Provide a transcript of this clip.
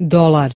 dólar.